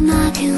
那天